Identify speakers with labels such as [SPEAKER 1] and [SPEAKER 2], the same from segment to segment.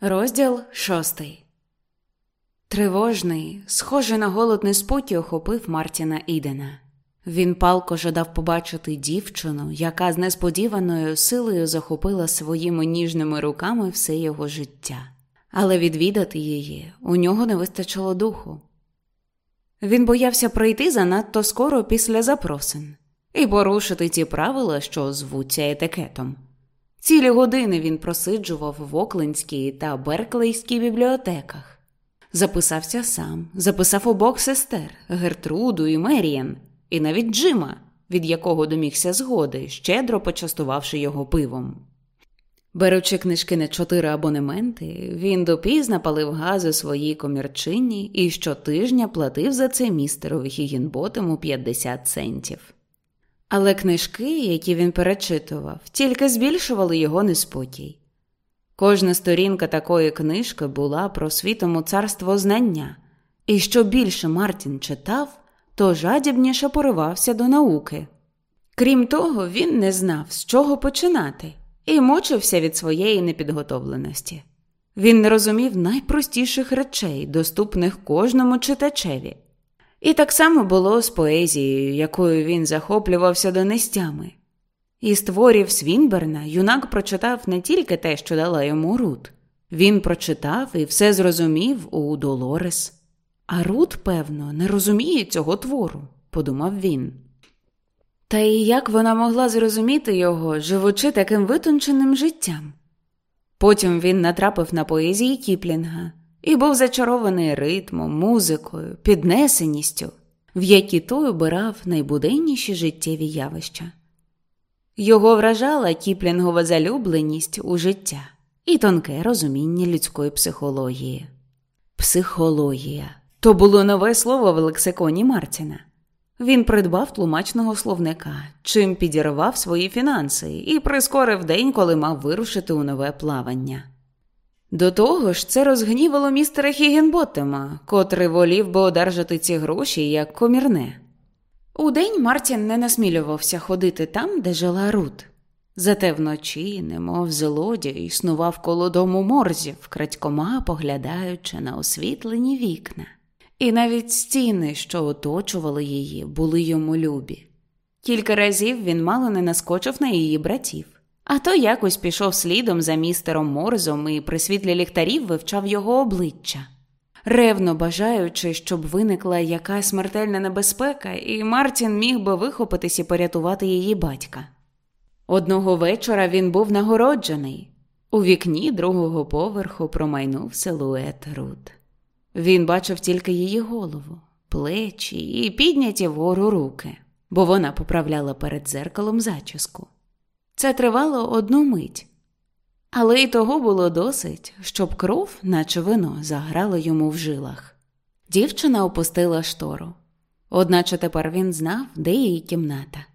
[SPEAKER 1] Розділ шостий. Тривожний, схожий на голодний спокій охопив Мартіна Ідена. Він палко жадав побачити дівчину, яка з несподіваною силою захопила своїми ніжними руками все його життя, але відвідати її у нього не вистачило духу. Він боявся прийти занадто скоро після запросин і порушити ті правила, що звуться етикетом. Цілі години він просиджував в Оклендській та Берклейській бібліотеках. Записався сам, записав обох сестер Гертруду і Мерієн, і навіть Джима, від якого домігся згоди, щедро почастувавши його пивом. Беручи книжки на чотири абонементи, він допізна палив газ у своїй комірчині і щотижня платив за це містерові Хігінботему 50 центів. Але книжки, які він перечитував, тільки збільшували його неспокій. Кожна сторінка такої книжки була про світому царство знання, і що більше Мартін читав, то жадібніше поривався до науки. Крім того, він не знав, з чого починати, і мучився від своєї непідготовленості. Він не розумів найпростіших речей, доступних кожному читачеві. І так само було з поезією, якою він захоплювався донестями. Із творів Свінберна юнак прочитав не тільки те, що дала йому Рут, він прочитав і все зрозумів у Долорес. А Рут, певно, не розуміє цього твору, подумав він. Та і як вона могла зрозуміти його, живучи таким витонченим життям? Потім він натрапив на поезії Кіплінга і був зачарований ритмом, музикою, піднесеністю, в які той обирав найбуденніші життєві явища. Його вражала кіплінгова залюбленість у життя і тонке розуміння людської психології. Психологія то було нове слово в лексиконі Мартіна. Він придбав тлумачного словника, чим підірвав свої фінанси і прискорив день, коли мав вирушити у нове плавання. До того ж, це розгнівало містера Хігенботема, котрий волів би одержати ці гроші як комірне. Удень Мартін не насмілювався ходити там, де жила Рут. Зате вночі, немов злодій, існував коло дому морзів, крадькома поглядаючи на освітлені вікна. І навіть стіни, що оточували її, були йому любі. Кілька разів він мало не наскочив на її братів, а то якось пішов слідом за містером Морзом і при світлі ліхтарів вивчав його обличчя ревно бажаючи, щоб виникла якась смертельна небезпека, і Мартін міг би вихопитись і порятувати її батька. Одного вечора він був нагороджений. У вікні другого поверху промайнув силует Рут. Він бачив тільки її голову, плечі і підняті вгору руки, бо вона поправляла перед дзеркалом зачіску. Це тривало одну мить, але й того було досить, щоб кров, наче вино, заграла йому в жилах. Дівчина опустила штору, одначе тепер він знав, де її кімната.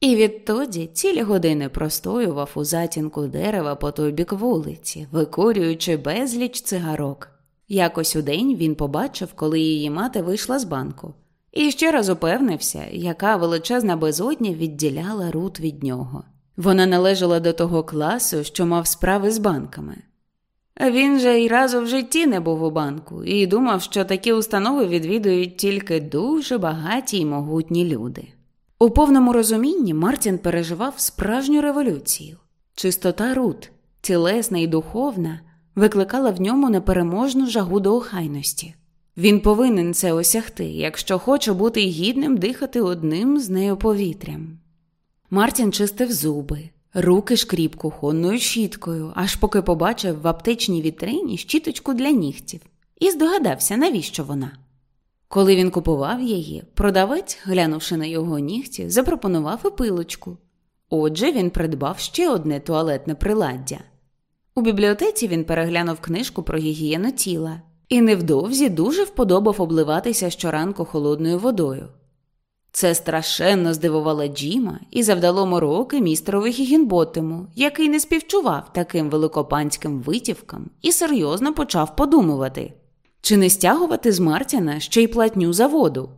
[SPEAKER 1] І відтоді цілі години простоював у затінку дерева по той бік вулиці, викурюючи безліч цигарок. Якось у день він побачив, коли її мати вийшла з банку, і ще раз упевнився, яка величезна безодня відділяла рут від нього. Вона належала до того класу, що мав справи з банками. Він же й разу в житті не був у банку і думав, що такі установи відвідують тільки дуже багаті й могутні люди. У повному розумінні Мартін переживав справжню революцію. Чистота рут, тілесна і духовна, викликала в ньому непереможну жагу до охайності. Він повинен це осягти, якщо хоче бути гідним дихати одним з нею повітрям. Мартін чистив зуби, руки шкріб кухонною щіткою, аж поки побачив в аптечній вітрині щіточку для нігтів, і здогадався, навіщо вона. Коли він купував її, продавець, глянувши на його нігті, запропонував і пилочку. Отже, він придбав ще одне туалетне приладдя. У бібліотеці він переглянув книжку про гігієну тіла і невдовзі дуже вподобав обливатися щоранку холодною водою. Це страшенно здивувало Джима і завдало мороки містерові Гігінботему, який не співчував таким великопанським витівкам і серйозно почав подумувати, чи не стягувати з Мартіна ще й платню за воду.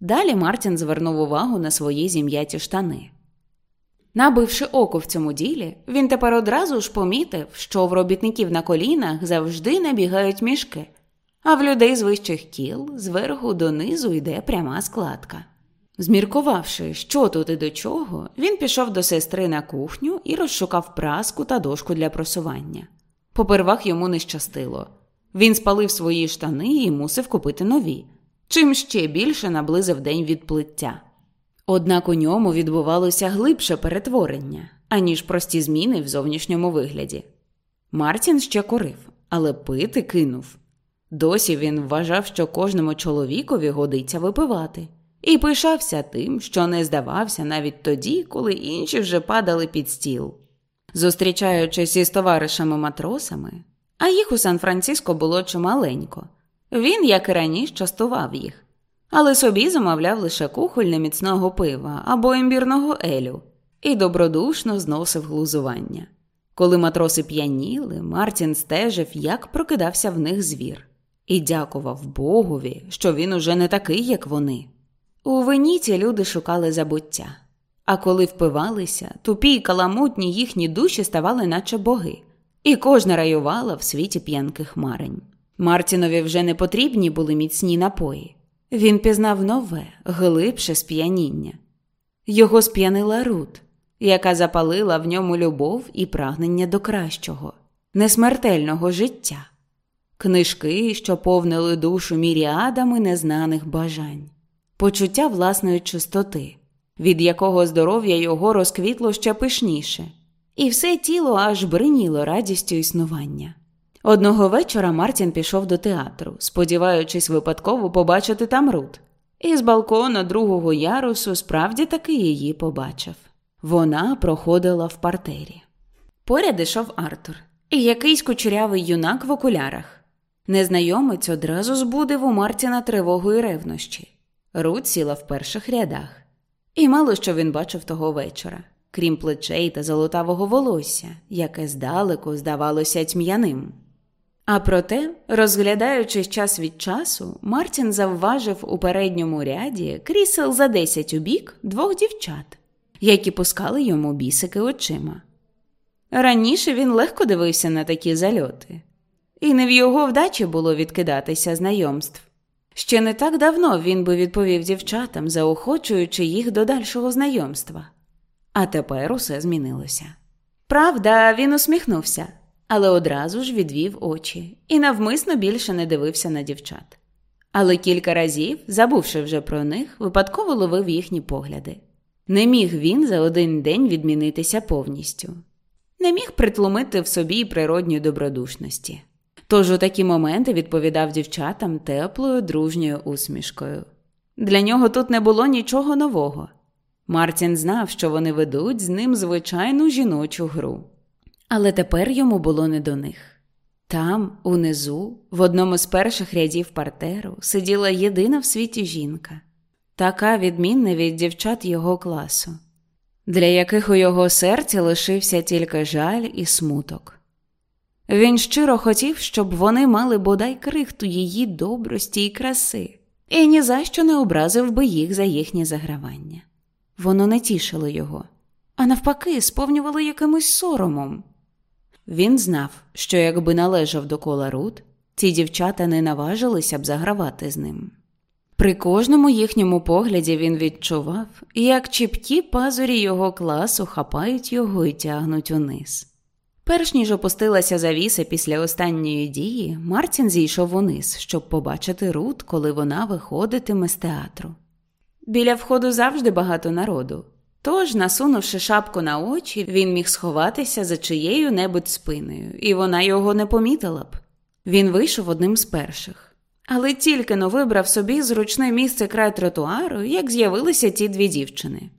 [SPEAKER 1] Далі Мартін звернув увагу на свої зім'яті штани. Набивши око в цьому ділі, він тепер одразу ж помітив, що в робітників на колінах завжди набігають мішки, а в людей з вищих кіл зверху донизу йде пряма складка. Зміркувавши, що тут і до чого, він пішов до сестри на кухню і розшукав праску та дошку для просування. Попервах йому не щастило. Він спалив свої штани і мусив купити нові, чим ще більше наблизив день відплиття. Однак у ньому відбувалося глибше перетворення, аніж прості зміни в зовнішньому вигляді. Мартін ще курив, але пити кинув. Досі він вважав, що кожному чоловікові годиться випивати, і пишався тим, що не здавався навіть тоді, коли інші вже падали під стіл. Зустрічаючись із товаришами-матросами, а їх у Сан-Франциско було чималенько, він, як і раніше, частував їх але собі замовляв лише кухоль неміцного пива або імбірного елю і добродушно зносив глузування. Коли матроси п'яніли, Мартін стежив, як прокидався в них звір, і дякував Богові, що він уже не такий, як вони. У виніті люди шукали забуття, а коли впивалися, тупі й каламутні їхні душі ставали, наче боги, і кожна раювала в світі п'янких марень. Мартінові вже не потрібні були міцні напої. Він пізнав нове, глибше сп'яніння. Його сп'янила Рут, яка запалила в ньому любов і прагнення до кращого, несмертельного життя, книжки, що повнили душу міріадами незнаних бажань, почуття власної чистоти, від якого здоров'я його розквітло ще пишніше, і все тіло аж бриніло радістю існування. Одного вечора Мартін пішов до театру, сподіваючись випадково побачити там Рут. І з балкона другого ярусу справді таки її побачив. Вона проходила в партері. Поряд ішов Артур і якийсь кучерявий юнак в окулярах. Незнайомець одразу збудив у Мартіна тривогу і ревнощі. Рут сіла в перших рядах, і мало що він бачив того вечора, крім плечей та золотавого волосся, яке здалеку здавалося тьм'яним. А проте, розглядаючи час від часу, Мартін завважив у передньому ряді крісел за десять у бік двох дівчат, які пускали йому бісики очима. Раніше він легко дивився на такі зальоти, і не в його вдачі було відкидатися знайомств. Ще не так давно він би відповів дівчатам, заохочуючи їх до дальшого знайомства. А тепер усе змінилося. Правда, він усміхнувся але одразу ж відвів очі і навмисно більше не дивився на дівчат. Але кілька разів, забувши вже про них, випадково ловив їхні погляди. Не міг він за один день відмінитися повністю, не міг притлумити в собі природньої добродушності. Тож у такі моменти відповідав дівчатам теплою, дружньою усмішкою. Для нього тут не було нічого нового. Мартін знав, що вони ведуть з ним звичайну жіночу гру. Але тепер йому було не до них. Там, унизу, в одному з перших рядів партеру, сиділа єдина в світі жінка, така відмінна від дівчат його класу, для яких у його серці лишився тільки жаль і смуток. Він щиро хотів, щоб вони мали бодай крихту її добрості і краси, і ні за що не образив би їх за їхнє загравання. Воно не тішило його, а навпаки, сповнювало якимось соромом. Він знав, що якби належав до кола Рут, ці дівчата не наважилися б загравати з ним. При кожному їхньому погляді він відчував, як чіпкі пазурі його класу хапають його і тягнуть униз. Перш ніж опустилася завіса після останньої дії, Мартін зійшов униз, щоб побачити Рут, коли вона виходитиме з театру. Біля входу завжди багато народу, Тож, насунувши шапку на очі, він міг сховатися за чиєю небудь спиною, і вона його не помітила б. Він вийшов одним з перших, але тільки но вибрав собі зручне місце край тротуару, як з'явилися ті дві дівчини.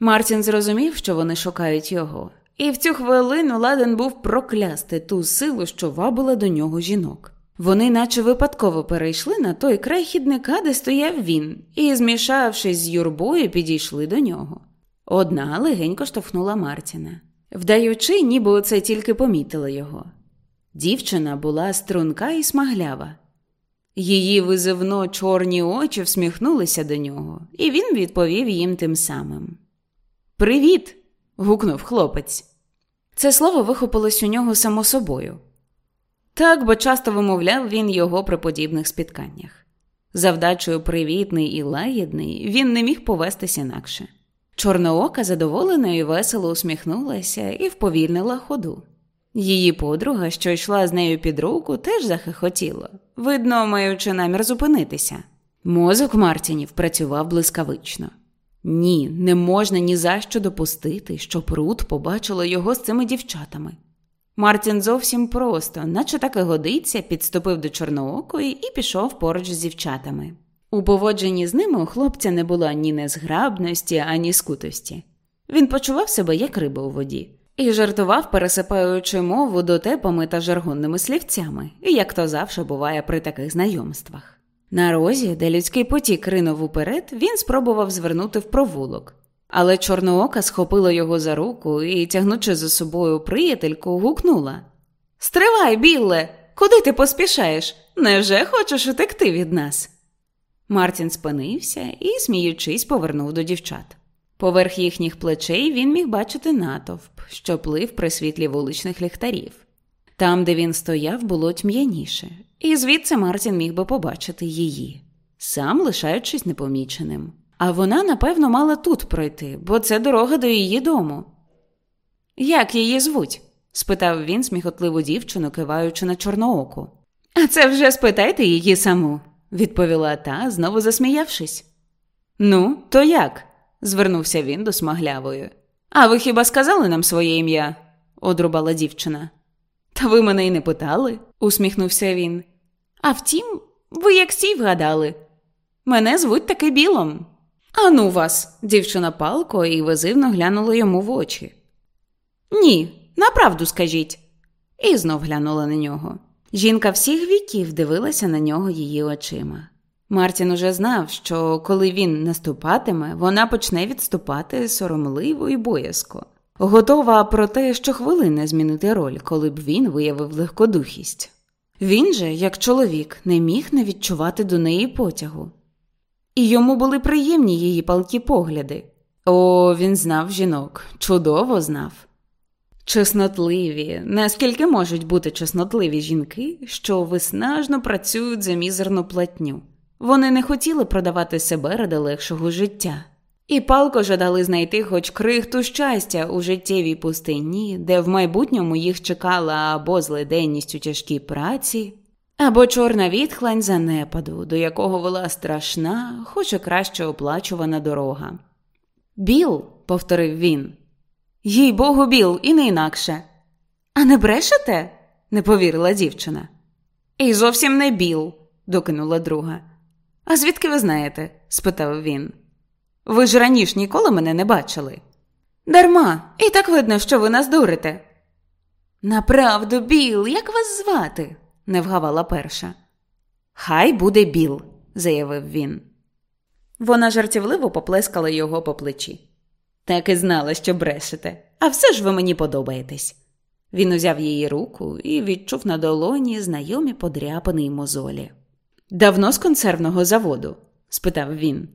[SPEAKER 1] Мартін зрозумів, що вони шукають його, і в цю хвилину ладен був проклясти ту силу, що вабила до нього жінок. Вони, наче випадково перейшли на той край хідника, де стояв він, і, змішавшись з юрбою, підійшли до нього. Одна легенько штовхнула Мартіна, вдаючи, ніби оце тільки помітила його. Дівчина була струнка і смаглява. Її визивно чорні очі всміхнулися до нього, і він відповів їм тим самим. Привіт. гукнув хлопець. Це слово вихопилось у нього само собою. Так, бо часто вимовляв він його при подібних спітканнях. Завдачою привітний і лагідний він не міг повестись інакше. Чорноока задоволено і весело усміхнулася і вповільнила ходу. Її подруга, що йшла з нею під руку, теж захихотіла, видно, маючи намір зупинитися. Мозок Мартінів працював блискавично. Ні, не можна ні за що допустити, щоб Рут побачила його з цими дівчатами. Мартін зовсім просто, наче так і годиться, підступив до Чорноокої і пішов поруч з дівчатами. У поводженні з ними у хлопця не було ні незграбності, ані скутості. Він почував себе як риба у воді і жартував, пересипаючи мову дотепами та жаргонними слівцями, як то завжди буває при таких знайомствах. На розі, де людський потік ринув уперед, він спробував звернути в провулок, але Чорноока схопила його за руку і, тягнучи за собою приятельку, гукнула Стривай, Білле, куди ти поспішаєш? Невже хочеш утекти від нас? Мартін спинився і, сміючись, повернув до дівчат. Поверх їхніх плечей він міг бачити натовп, що плив при світлі вуличних ліхтарів. Там, де він стояв, було тьм'яніше, і звідси Мартін міг би побачити її, сам лишаючись непоміченим. А вона, напевно, мала тут пройти, бо це дорога до її дому. Як її звуть? спитав він сміхотливу дівчину, киваючи на чорнооку. А це вже спитайте її саму, відповіла та, знову засміявшись. Ну, то як? звернувся він до смаглявої. А ви хіба сказали нам своє ім'я? одрубала дівчина. Та ви мене й не питали, усміхнувся він. А втім, ви як сій вгадали. Мене звуть таки білом. Ану вас, дівчина палко і визивно глянула йому в очі. Ні, направду скажіть. І знов глянула на нього. Жінка всіх віків дивилася на нього її очима. Мартін уже знав, що коли він наступатиме, вона почне відступати соромливо і боязко, готова про те, що хвилини змінити роль, коли б він виявив легкодухість. Він же, як чоловік, не міг не відчувати до неї потягу. І йому були приємні її палкі погляди. О, він знав жінок, чудово знав. Чеснотливі, наскільки можуть бути чеснотливі жінки, що виснажно працюють за мізерну платню. Вони не хотіли продавати себе ради легшого життя, і палко жадали знайти хоч крихту щастя у життєвій пустині, де в майбутньому їх чекала або злиденність у тяжкій праці, або чорна відхлань занепаду, до якого вела страшна, хоч і краще оплачувана дорога. Біл, повторив він, їй богу, Біл, і не інакше. А не брешете? не повірила дівчина. І зовсім не Біл, докинула друга. А звідки ви знаєте? спитав він. Ви ж раніше ніколи мене не бачили. Дарма, і так видно, що ви нас дурите. Направду, Біл, як вас звати? не вгавала перша. Хай буде Біл, заявив він. Вона жартівливо поплескала його по плечі. Так і знала, що брешете, а все ж ви мені подобаєтесь. Він узяв її руку і відчув на долоні знайомі подряпані мозолі. Давно з консервного заводу? спитав він.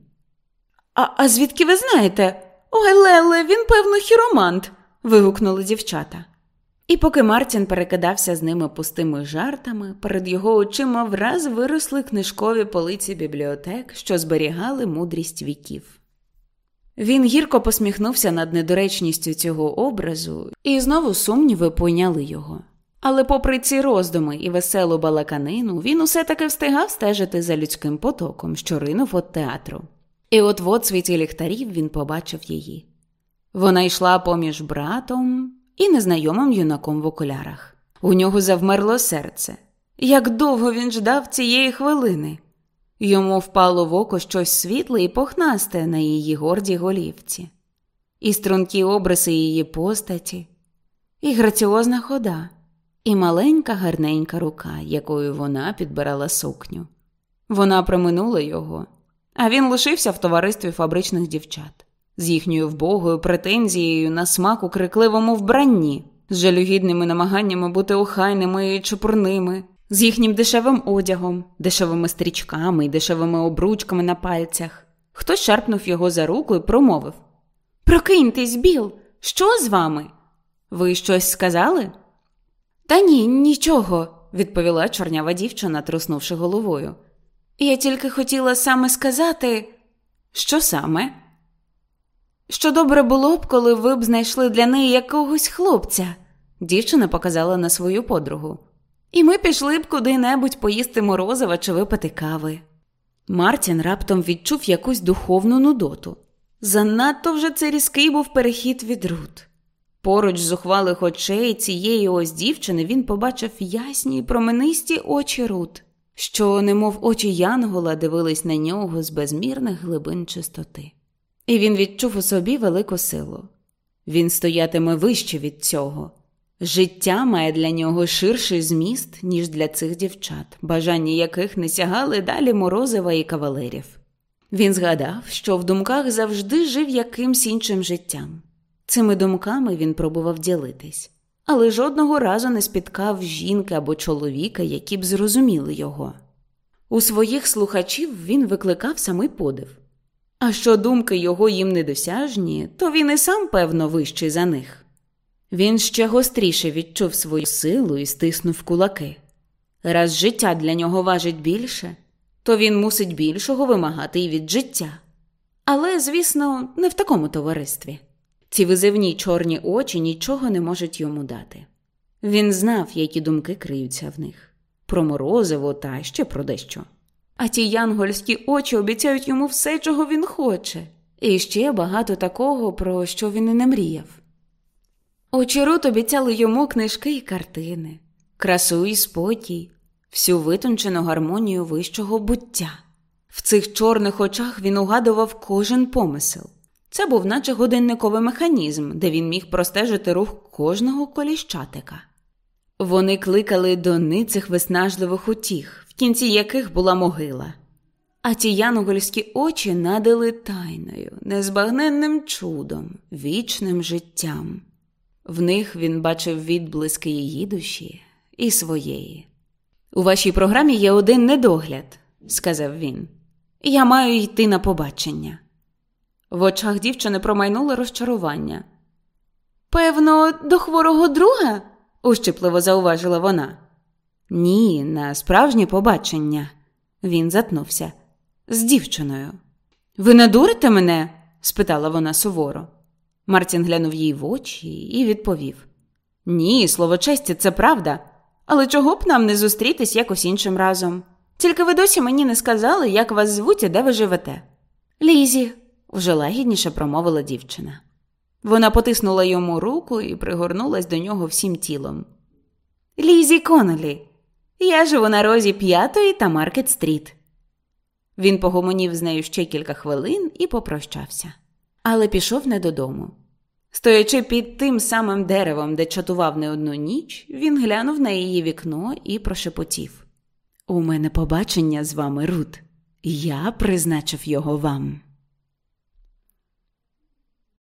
[SPEAKER 1] А а звідки ви знаєте? Ой, Леле, він, певно, хіромант. вигукнули дівчата. І поки Мартін перекидався з ними пустими жартами, перед його очима враз виросли книжкові полиці бібліотек, що зберігали мудрість віків. Він гірко посміхнувся над недоречністю цього образу, і знову сумніви пойняли його. Але, попри ці роздуми і веселу балаканину, він усе таки встигав стежити за людським потоком, що ринув від театру. І от в оцвіті ліхтарів він побачив її. Вона йшла поміж братом і незнайомим юнаком в окулярах. У нього завмерло серце. Як довго він ждав цієї хвилини. Йому впало в око щось світле і похнасте на її гордій голівці, і стрункі обриси її постаті, і граціозна хода, і маленька гарненька рука, якою вона підбирала сукню. Вона проминула його, а він лишився в товаристві фабричних дівчат з їхньою вбогою претензією на смак у крикливому вбранні, з жалюгідними намаганнями бути охайними і чепурними, з їхнім дешевим одягом, дешевими стрічками і дешевими обручками на пальцях. Хтось шарпнув його за руку і промовив Прокиньтесь, Біл, що з вами? Ви щось сказали? Та ні, нічого, відповіла чорнява дівчина, труснувши головою. Я тільки хотіла саме сказати, що саме? Що добре було б, коли ви б знайшли для неї якогось хлопця, дівчина показала на свою подругу. І ми пішли б куди-небудь поїсти морозива чи випити кави. Мартін раптом відчув якусь духовну нудоту. Занадто вже це різкий був перехід від Рут. Поруч з ухвалих очей цієї ось дівчини він побачив ясні променисті очі Рут, що, немов очі Янгола, дивились на нього з безмірних глибин чистоти. І він відчув у собі велику силу. Він стоятиме вище від цього. Життя має для нього ширший зміст, ніж для цих дівчат, бажання яких не сягали далі морозива і кавалерів. Він згадав, що в думках завжди жив якимсь іншим життям. Цими думками він пробував ділитись, але жодного разу не спіткав жінки або чоловіка, які б зрозуміли його. У своїх слухачів він викликав самий подив. А що думки його їм недосяжні, то він і сам, певно, вищий за них. Він ще гостріше відчув свою силу і стиснув кулаки. Раз життя для нього важить більше, то він мусить більшого вимагати і від життя. Але, звісно, не в такому товаристві. Ці визивні чорні очі нічого не можуть йому дати. Він знав, які думки криються в них про морозиво та ще про дещо. А ті янгольські очі обіцяють йому все, чого він хоче, і ще багато такого, про що він і не мріяв. Очі Рут обіцяли йому книжки і картини, красу і спокій, всю витончену гармонію вищого буття. В цих чорних очах він угадував кожен помисел. Це був наче годинниковий механізм, де він міг простежити рух кожного коліщатика. Вони кликали до ницих виснажливих утіх, в кінці яких була могила. А ті янгольські очі надали тайною, незбагненним чудом, вічним життям. В них він бачив відблиски її душі і своєї. У вашій програмі є один недогляд, сказав він. Я маю йти на побачення. В очах дівчини промайнуло розчарування. Певно, до хворого друга? ущипливо зауважила вона. Ні, на справжнє побачення. Він затнувся. З дівчиною. Ви надурите мене? спитала вона суворо. Мартін глянув їй в очі і відповів: Ні, слово честі, це правда. Але чого б нам не зустрітись якось іншим разом? Тільки ви досі мені не сказали, як вас звуть і де ви живете. Лізі, вже лагідніше промовила дівчина. Вона потиснула йому руку і пригорнулась до нього всім тілом. Лізі Конолі, я живу на розі п'ятої та Маркет Стріт. Він погомонів з нею ще кілька хвилин і попрощався, але пішов не додому. Стоячи під тим самим деревом, де чатував не одну ніч, він глянув на її вікно і прошепотів: У мене побачення з вами, Рут, я призначив його вам.